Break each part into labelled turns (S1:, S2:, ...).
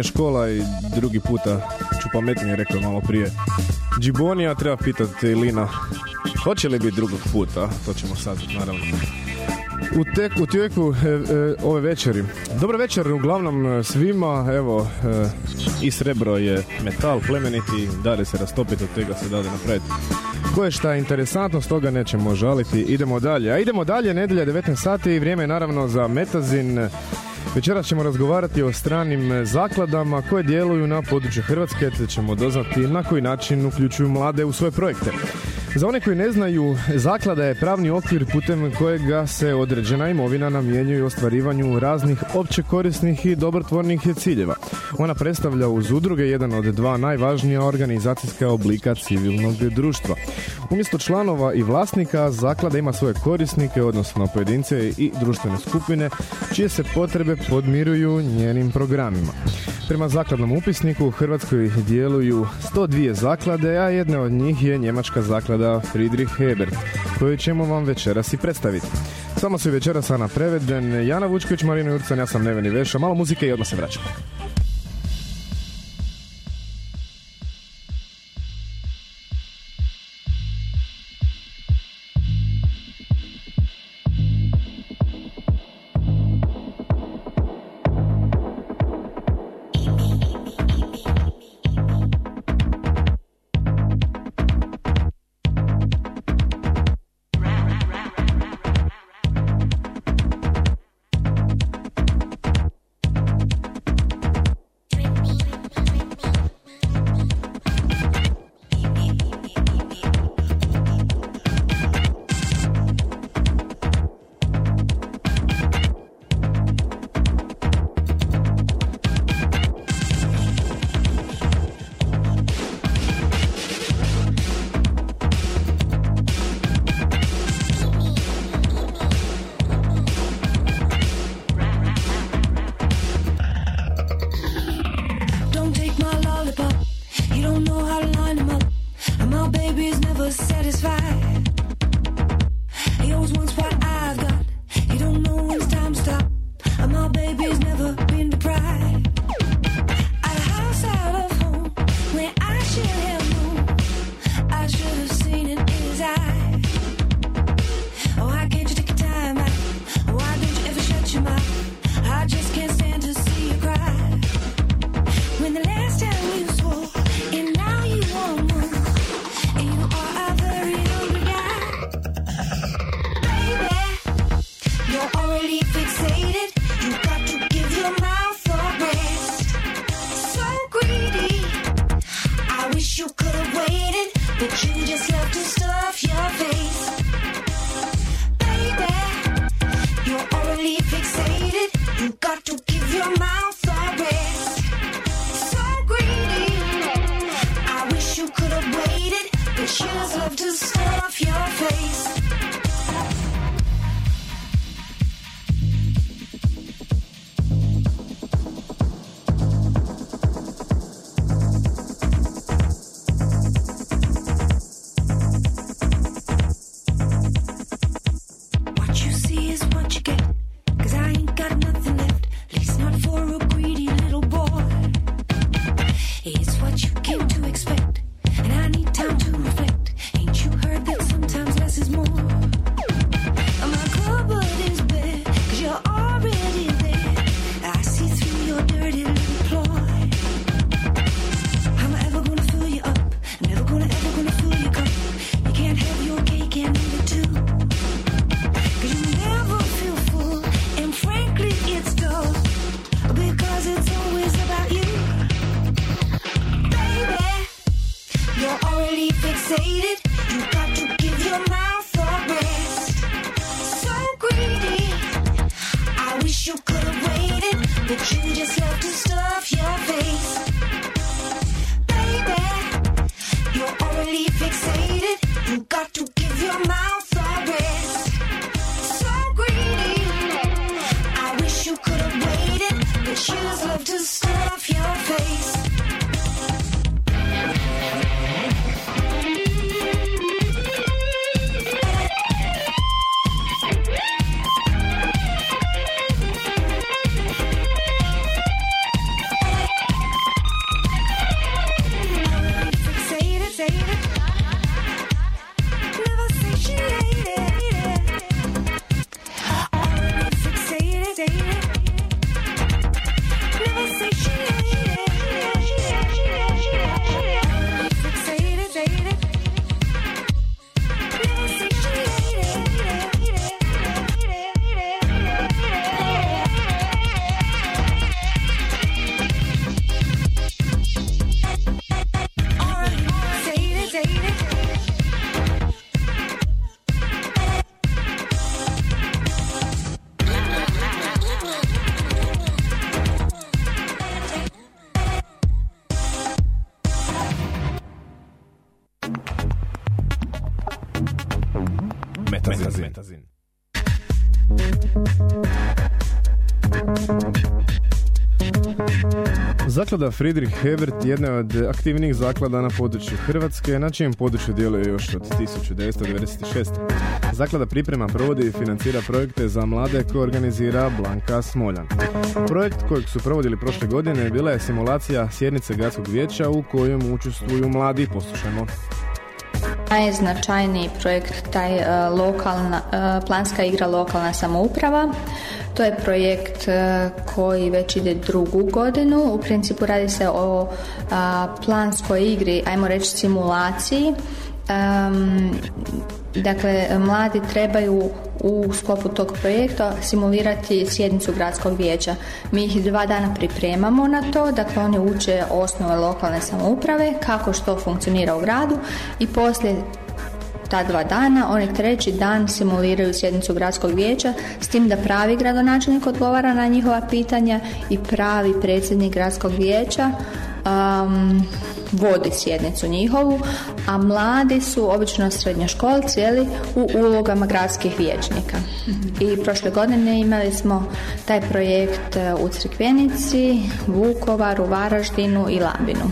S1: Ovo mi je škola i drugi puta ću pametnije rekao malo prije. Džibonija treba pitati Lina. Hoće li biti drugog puta? To ćemo sad naravno. U, tek, u tijeku e, e, ove večeri. Dobro večer uglavnom e, svima. Evo, e, i srebro je metal plemeniti, dade se rastopiti, od tega se dade napraviti. Koje šta je interesantno, stoga nećemo žaliti. Idemo dalje. A idemo dalje, nedelja 19 sati vrijeme je naravno za Metazin. Večeras ćemo razgovarati o stranim zakladama koje djeluju na području Hrvatske, te ćemo doznati na koji način uključuju mlade u svoje projekte. Za one koji ne znaju, zaklada je pravni okvir putem kojega se određena imovina namjenjuje ostvarivanju raznih opće korisnih i dobrotvornih ciljeva. Ona predstavlja uz udruge jedan od dva najvažnija organizacijska oblika civilnog društva. Umjesto članova i vlasnika, zaklada ima svoje korisnike, odnosno pojedince i društvene skupine, čije se potrebe podmiruju njenim programima. Prema zakladnom upisniku u Hrvatskoj djeluju 102 zaklade, a jedna od njih je njemačka zaklada Friedrich Hebert, koju ćemo vam večeras i predstaviti. Samo su večeras Ana Preveden, Jana Vučković, Marino Jurcan, ja sam Neveni Veša, malo muzike i odmah se vraćamo. Metazin. Zaklada Friedrich Hebert jedna je od aktivnijih zaklada na području Hrvatske, na čijem području djeluje još od 1996. Zaklada priprema, provodi i financira projekte za mlade koje organizira Blanka Smoljan. Projekt kojeg su provodili prošle godine bila je simulacija sjednice gradskog vijeća u kojem učestvuju mladi. Poslušajmo.
S2: Najznačajniji projekt taj e, lokalna, e, planska igra lokalna samouprava. To je projekt e, koji već ide drugu godinu. U principu radi se o planskoj igri, ajmo reći simulaciji. Dakle, mladi trebaju u sklopu tog projekta simulirati sjednicu gradskog vijeća. Mi ih dva dana pripremamo na to, dakle oni uče osnove lokalne samouprave, kako što funkcionira u gradu i poslije ta dva dana, oni treći dan simuliraju sjednicu gradskog vijeća s tim da pravi gradonačelnik odgovara na njihova pitanja i pravi predsjednik gradskog vijeća um, vodi sjednicu njihovu, a mladi su obično srednjoškolci jeli, u ulogama gradskih vijećnika. I prošle godine imali smo taj projekt e, u Crikvenici, Vukovaru, Varaždinu i Labinu.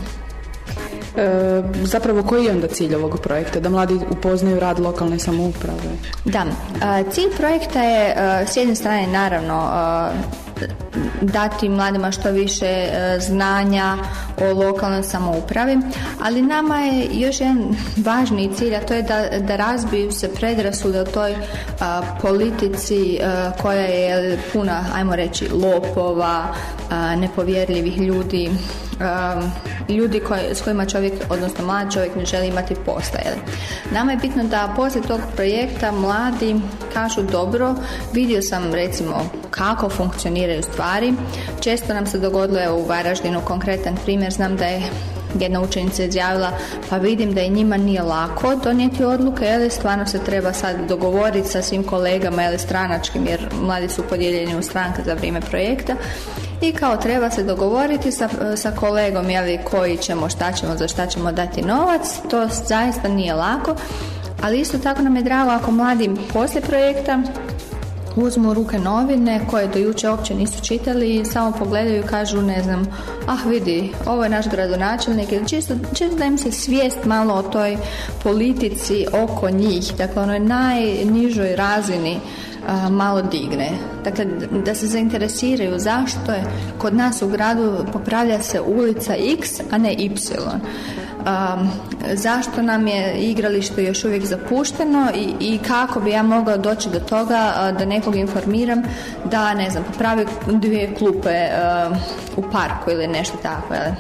S3: E, zapravo koji je onda cilj ovog projekta? Da mladi upoznaju rad lokalne samouprave?
S2: Da, a, cilj projekta je a, s jedne strane naravno a, dati mladima što više e, znanja o lokalnoj samoupravi, ali nama je još jedan važniji cilj, a to je da, da razbiju se predrasude o toj a, politici a, koja je puna, ajmo reći, lopova, a, nepovjerljivih ljudi, ljudi koji, s kojima čovjek, odnosno mlad čovjek ne želi imati posla. jel? Nama je bitno da poslije tog projekta mladi kažu dobro, vidio sam recimo kako funkcioniraju stvari. Često nam se dogodilo evo, u Varaždinu konkretan primjer, znam da je jedna učenica izjavila pa vidim da i njima nije lako donijeti odluke, jer stvarno se treba sad dogovoriti sa svim kolegama ili stranačkim jer mladi su podijeljeni u stranke za vrijeme projekta. I kao treba se dogovoriti sa, sa kolegom jeli, koji ćemo, šta ćemo, za šta ćemo dati novac, to zaista nije lako, ali isto tako nam je drago ako mladi poslije projekta uzmu ruke novine koje do jučer uopće nisu čitali i samo pogledaju i kažu ne znam, ah vidi, ovo je naš gradonačelnik ili čisto, čisto da im se svijest malo o toj politici oko njih, dakle onoj najnižoj razini a, malo digne. Dakle, da se zainteresiraju zašto je kod nas u gradu popravlja se ulica X, a ne Y. Zašto nam je igralište još uvijek zapušteno i, i kako bi ja mogao doći do toga da nekog informiram da, ne znam, popravi dvije klupe u parku ili nešto tako. jel?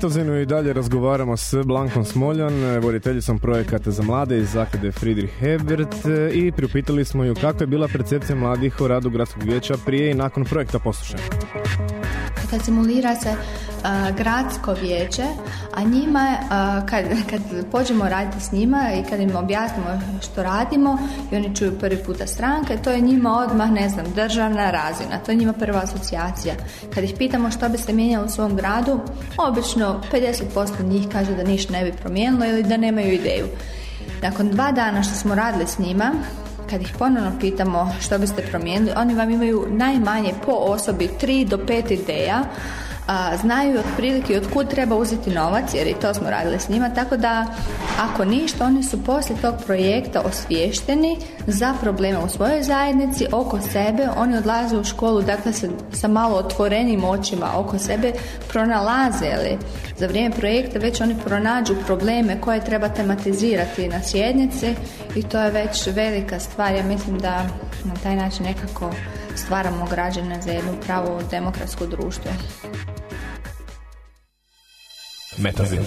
S4: U Metazinu i dalje razgovaramo s Blankom Smoljan, voditeljicom projekata za mlade iz zaklade Friedrich Hebert i priupitali smo ju kakva je bila percepcija mladih o radu gradskog vijeća prije i nakon projekta poslušanja.
S2: Kad simulira se gradsko vijeće, a njima, kad, kad pođemo raditi s njima i kad im objasnimo što radimo i oni čuju prvi puta stranke, to je njima odmah, ne znam, državna razina, to je njima prva asocijacija. Kad ih pitamo što bi se mijenjalo u svom gradu, obično 50% njih kaže da ništa ne bi promijenilo ili da nemaju ideju. Nakon dva dana što smo radili s njima, kad ih ponovno pitamo što biste promijenili, oni vam imaju najmanje po osobi 3 do 5 ideja, a, znaju otprilike od kud treba uzeti novac, jer i to smo radili s njima, tako da ako ništa, oni su poslije tog projekta osviješteni za probleme u svojoj zajednici, oko sebe, oni odlaze u školu, dakle sa, sa malo otvorenim očima oko sebe, pronalaze, ali za vrijeme projekta već oni pronađu probleme koje treba tematizirati na sjednici i to je već velika stvar, ja mislim da na taj način nekako stvaramo građane za jednu pravo demokratsko društvo.
S4: Metazin.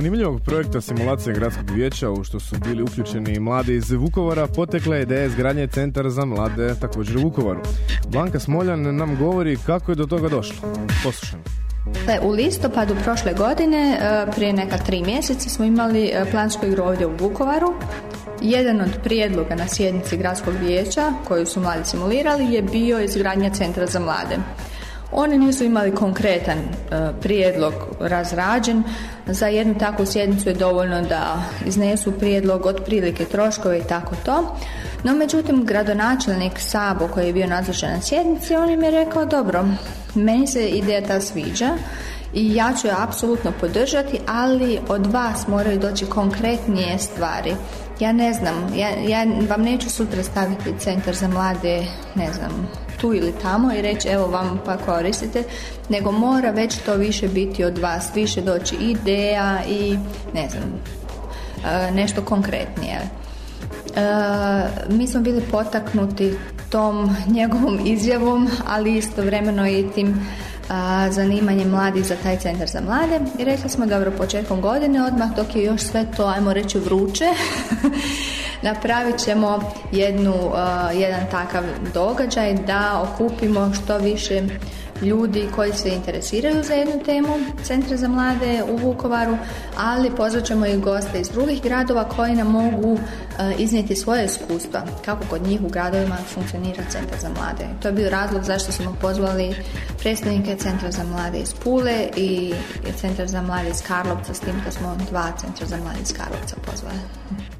S1: Zanimljivog projekta simulacije gradskog vijeća u što su bili uključeni mladi iz Vukovara potekla je ideja izgradnje centara za mlade također u Vukovaru. Blanka Smoljan nam govori kako je do toga došlo. Poslušajmo.
S2: U listopadu prošle godine, e, prije neka tri mjeseca, smo imali e, plansko igru ovdje u Vukovaru. Jedan od prijedloga na sjednici gradskog vijeća koju su mladi simulirali je bio izgradnja centra za mlade. Oni nisu imali konkretan e, prijedlog razrađen. Za jednu takvu sjednicu je dovoljno da iznesu prijedlog otprilike troškove i tako to. No međutim, gradonačelnik Sabo koji je bio nazočan na sjednici, on im je rekao, dobro, meni se ideja ta sviđa i ja ću je apsolutno podržati, ali od vas moraju doći konkretnije stvari. Ja ne znam, ja, ja vam neću sutra staviti centar za mlade, ne znam, tu ili tamo i reći evo vam pa koristite, nego mora već to više biti od vas, više doći ideja i ne znam, e, nešto konkretnije. E, mi smo bili potaknuti tom njegovom izjavom, ali istovremeno i tim zanimanje mladih za taj centar za mlade. I rekli smo dobro početkom godine odmah dok je još sve to ajmo reći vruće napravit ćemo jednu, jedan takav događaj da okupimo što više ljudi koji se interesiraju za jednu temu Centra za mlade u Vukovaru, ali pozvat ćemo i goste iz drugih gradova koji nam mogu e, iznijeti svoje iskustva kako kod njih u gradovima funkcionira Centar za mlade. To je bio razlog zašto smo pozvali predstavnike Centra za mlade iz Pule i Centar za mlade iz Karlovca, s tim da smo dva Centra za mlade iz Karlovca pozvali.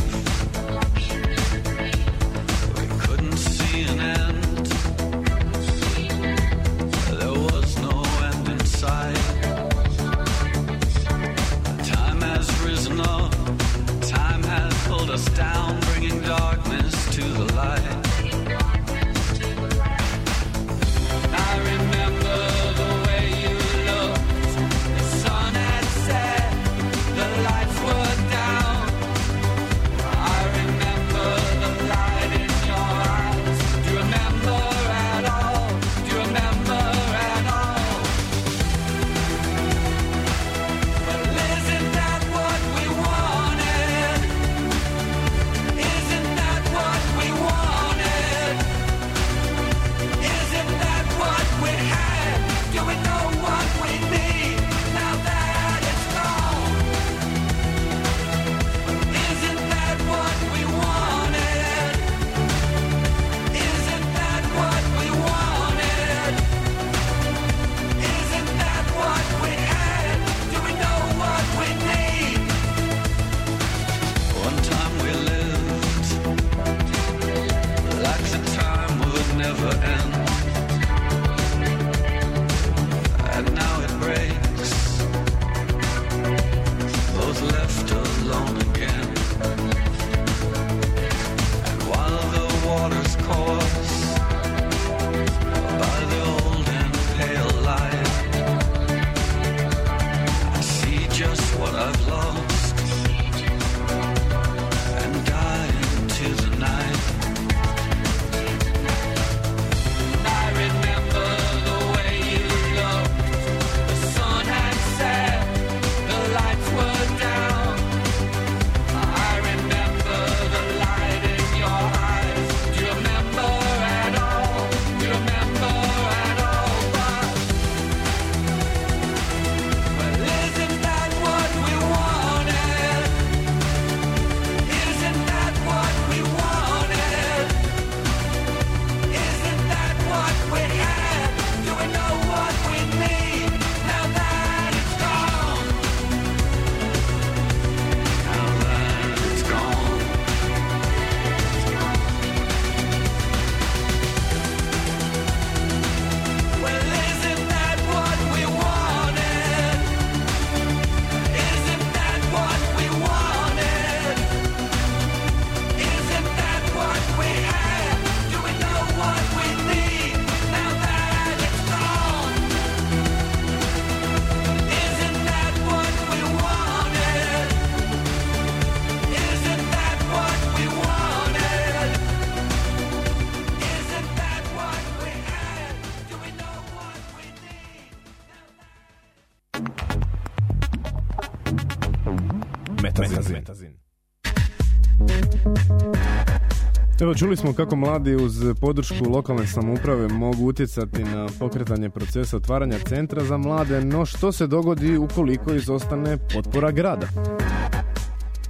S1: Evo čuli smo kako mladi uz podršku lokalne samouprave mogu utjecati na pokretanje procesa otvaranja centra za mlade, no što se dogodi ukoliko izostane potpora grada?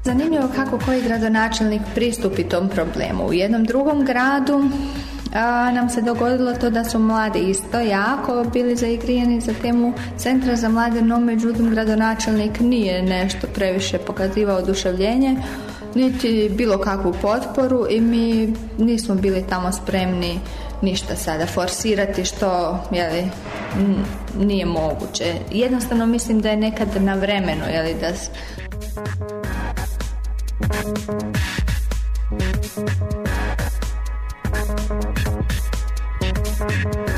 S2: Zanimljivo kako koji gradonačelnik pristupi tom problemu. U jednom drugom gradu a, nam se dogodilo to da su mladi isto jako bili zaigrijani za temu centra za mlade, no međutim gradonačelnik nije nešto previše pokazivao oduševljenje niti bilo kakvu potporu i mi nismo bili tamo spremni ništa sada forsirati što jeli, nije moguće. Jednostavno mislim da je nekad na vremenu jeli, da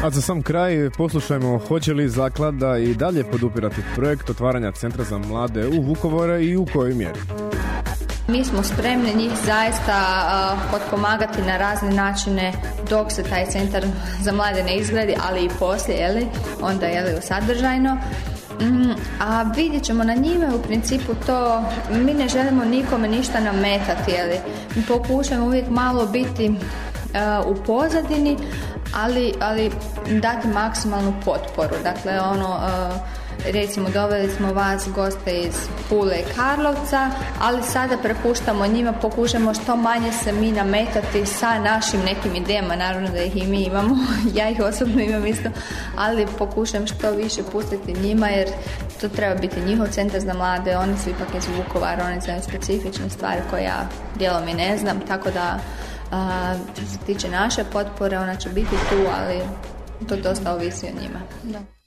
S1: A za sam kraj poslušajmo hoće li zaklada i dalje podupirati projekt otvaranja centra za mlade u Vukovore i u kojoj mjeri.
S2: Mi smo spremni njih zaista potpomagati na razne načine dok se taj centar za mlade ne izgradi, ali i poslije, jeli, onda jeli, sadržajno. Mm, a vidjet ćemo na njime u principu to, mi ne želimo nikome ništa nametati, jeli. Mi pokušamo uvijek malo biti u pozadini, ali, ali dati maksimalnu potporu. Dakle, ono, recimo doveli smo vas goste iz Pule i Karlovca, ali sada prepuštamo njima, pokušamo što manje se mi nametati sa našim nekim idejama, naravno da ih i mi imamo, ja ih osobno imam isto, ali pokušam što više pustiti njima jer to treba biti njihov centar za mlade, oni su ipak iz Vukovara, oni znaju specifične stvari koje ja dijelom i ne znam, tako da što se tiče naše potpore, ona će biti tu, ali to dosta ovisi o njima. Da.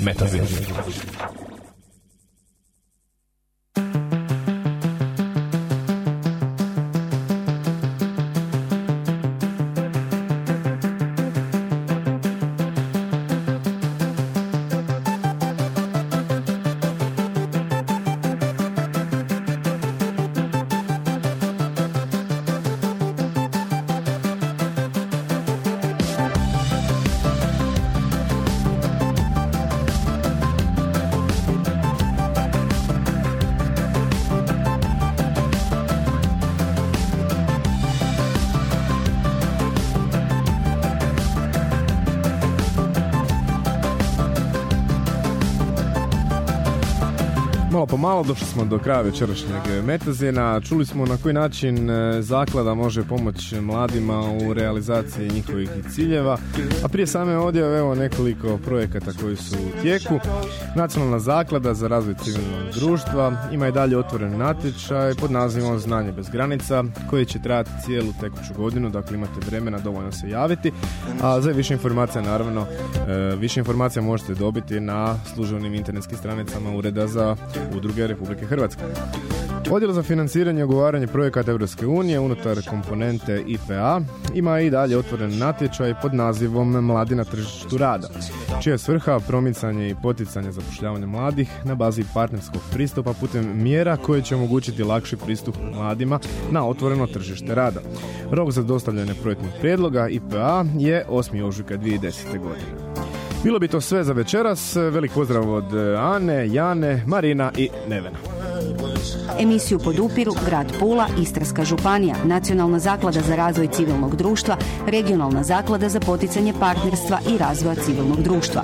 S1: Malo malo došli smo do kraja večerašnjeg metazina. Čuli smo na koji način e, zaklada može pomoći mladima u realizaciji njihovih ciljeva. A prije same odjave evo nekoliko projekata koji su u tijeku. Nacionalna zaklada za razvoj civilnog društva ima i dalje otvoren natječaj pod nazivom Znanje bez granica koji će trajati cijelu tekuću godinu, dakle imate vremena dovoljno se javiti. A za više informacija naravno, e, više informacija možete dobiti na službenim internetskim stranicama Ureda za udruge Republike Hrvatske. Odjel za financiranje i ogovaranje projekata Europske unije unutar komponente IPA ima i dalje otvoren natječaj pod nazivom Mladi na tržištu rada, čija je svrha promicanje i poticanje zapošljavanja mladih na bazi partnerskog pristupa putem mjera koje će omogućiti lakši pristup mladima na otvoreno tržište rada. Rok za dostavljanje projektnih prijedloga IPA je 8. ožujka 2010. godine. Bilo bi to sve za večeras. Velik pozdrav od Ane, Jane, Marina i Nevena.
S5: Emisiju podupiru Grad Pula, Istarska županija, Nacionalna zaklada za razvoj civilnog društva, Regionalna zaklada za poticanje partnerstva i razvoja civilnog društva.